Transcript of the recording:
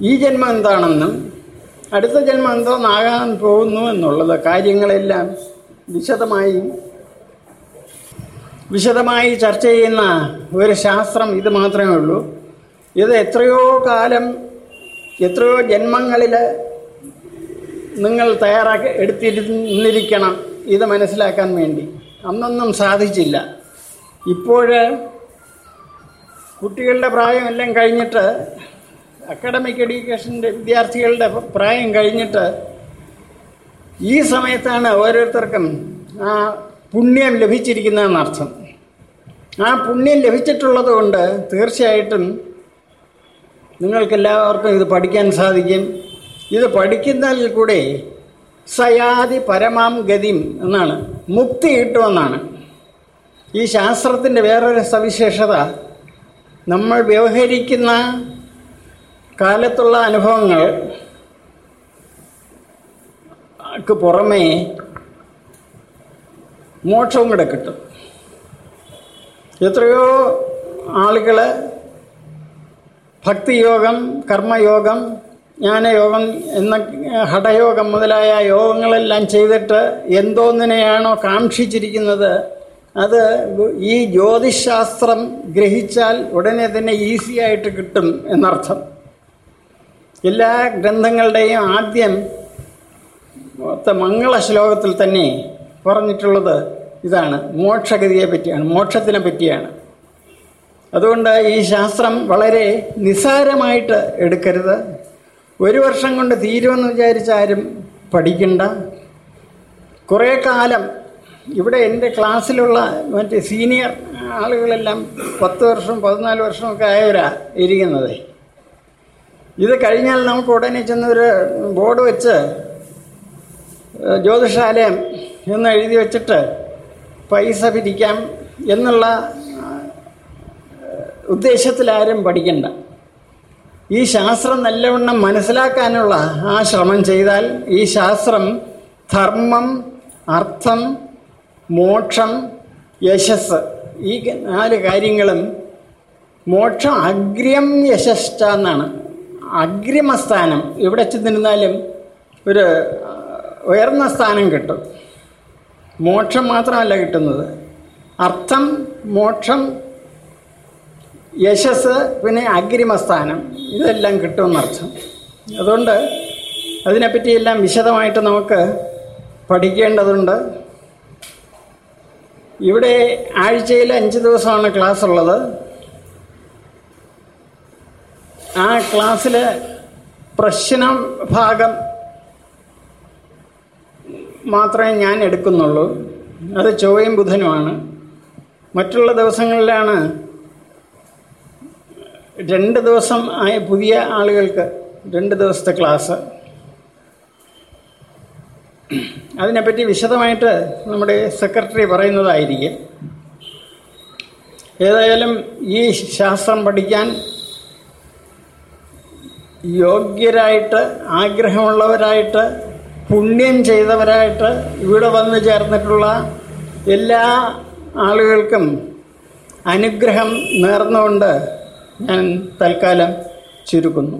ഈ ജന്മം എന്താണെന്നും അടുത്ത ജന്മം എന്തോന്നാകാൻ പോകുന്നു എന്നുള്ളത് കാര്യങ്ങളെല്ലാം വിശദമായി വിശദമായി ചർച്ച ചെയ്യുന്ന ഒരു ശാസ്ത്രം ഇത് മാത്രമേ ഉള്ളൂ. ഇത് എത്രയോ കാലം എത്രയോ ജന്മങ്ങളിൽ നിങ്ങൾ തയ്യാറാക്കി എടുത്തിരുന്നിരിക്കണം ഇത് മനസ്സിലാക്കാൻ വേണ്ടി. അന്നൊന്നും സാധിച്ചില്ല. ഇപ്പോൾ കുട്ടികളുടെ പ്രായമെല്ലാം കഴിഞ്ഞിട്ട് അക്കാഡമിക് എഡ്യൂക്കേഷന്റെ വിദ്യാർത്ഥികളുടെ പ്രായം കഴിഞ്ഞിട്ട് ഈ സമയത്താണ് ഓരോരുത്തർക്കും ആ പുണ്യം ലഭിച്ചിരിക്കുന്നതെന്നർത്ഥം ആ പുണ്യം ലഭിച്ചിട്ടുള്ളത് കൊണ്ട് തീർച്ചയായിട്ടും നിങ്ങൾക്കെല്ലാവർക്കും ഇത് പഠിക്കാൻ സാധിക്കും. ഇത് പഠിക്കുന്നതിൽ കൂടെ സയാതി പരമാം ഗതിം എന്നാണ് മുക്തി കിട്ടുമെന്നാണ്. ഈ ശാസ്ത്രത്തിന്റെ വേറൊരു സവിശേഷത നമ്മൾ വ്യവഹരിക്കുന്ന കാലത്തുള്ള അനുഭവങ്ങൾ പുറമേ മോക്ഷവും കൂടെ കിട്ടും. എത്രയോ ആളുകൾ ഭക്തിയോഗം കർമ്മയോഗം ജ്ഞാനയോഗം എന്ന ഹഠയോഗം മുതലായ യോഗങ്ങളെല്ലാം ചെയ്തിട്ട് എന്തോന്നിനെയാണോ കാക്ഷിച്ചിരിക്കുന്നത് അത് ഈ ജ്യോതിശാസ്ത്രം ഗ്രഹിച്ചാൽ ഉടനെ തന്നെ ഈസിയായിട്ട് കിട്ടും എന്നർത്ഥം. എല്ലാ ഗ്രന്ഥങ്ങളുടെയും ആദ്യം മംഗള ശ്ലോകത്തിൽ തന്നെ പറഞ്ഞിട്ടുള്ളത് ഇതാണ്. മോക്ഷഗതിയെ പറ്റിയാണ് മോക്ഷത്തിനെ പറ്റിയാണ്. അതുകൊണ്ട് ഈ ശാസ്ത്രം വളരെ നിസ്സാരമായിട്ട് എടുക്കരുത്. ഒരു വർഷം കൊണ്ട് തീരുമെന്ന് വിചാരിച്ച ആരും പഠിക്കണ്ട. കുറേ കാലം ഇവിടെ എന്റെ ക്ലാസ്സിലുള്ള മറ്റേ സീനിയർ ആളുകളെല്ലാം പത്ത് വർഷം പതിനാല് വർഷമൊക്കെ ആയവരാ ഇരിക്കുന്നത്. ഇത് കഴിഞ്ഞാൽ നമുക്ക് ഉടനെ ചെന്ന് ഒരു ബോർഡ് വെച്ച് ജ്യോതിഷാലയം എന്ന് എഴുതി വെച്ചിട്ട് പൈസ പിരിക്കാം എന്നുള്ള ഉദ്ദേശത്തിലാരും പഠിക്കണ്ട. ഈ ശാസ്ത്രം നല്ലവണ്ണം മനസ്സിലാക്കാനുള്ള ആ ശ്രമം ചെയ്താൽ ഈ ശാസ്ത്രം ധർമ്മം അർത്ഥം മോക്ഷം യശസ് ഈ നാല് കാര്യങ്ങളും മോക്ഷം അഗ്ര്യം യശസ്റ്റ എന്നാണ്. അഗ്രിമസ്ഥാനം എവിടെ ചെന്നിരുന്നാലും ഒരു ഉയർന്ന സ്ഥാനം കിട്ടും. മോക്ഷം മാത്രമല്ല കിട്ടുന്നത്. അർത്ഥം മോക്ഷം യശസ് പിന്നെ അഗ്രിമസ്ഥാനം. ഇതെല്ലാം കിട്ടുമെന്നർത്ഥം അതുകൊണ്ട് അതിനെപ്പറ്റിയെല്ലാം വിശദമായിട്ട് നമുക്ക് പഠിക്കേണ്ടതുണ്ട്. ഇവിടെ ആഴ്ചയിൽ അഞ്ച് ദിവസമാണ് ക്ലാസ് ഉള്ളത് ആ ക്ലാസ്സിൽ പ്രശ്നം ഭാഗം മാത്രമേ ഞാൻ എടുക്കുന്നുള്ളൂ. അത് ചൊവ്വയും ബുധനുമാണ്. മറ്റുള്ള ദിവസങ്ങളിലാണ് രണ്ട് ദിവസം ആയ പുതിയ ആളുകൾക്ക് രണ്ട് ദിവസത്തെ ക്ലാസ്. അതിനെപ്പറ്റി വിശദമായിട്ട് നമ്മുടെ സെക്രട്ടറി പറയുന്നതായിരിക്കും. ഏതായാലും ഈ ശാസ്ത്രം പഠിക്കാൻ യോഗ്യരായിട്ട് ആഗ്രഹമുള്ളവരായിട്ട് പുണ്യം ചെയ്തവരായിട്ട് ഇവിടെ വന്നു ചേർന്നിട്ടുള്ള എല്ലാ ആളുകൾക്കും അനുഗ്രഹം നേർന്നുകൊണ്ട് ഞാൻ തൽക്കാലം ചുരുക്കുന്നു.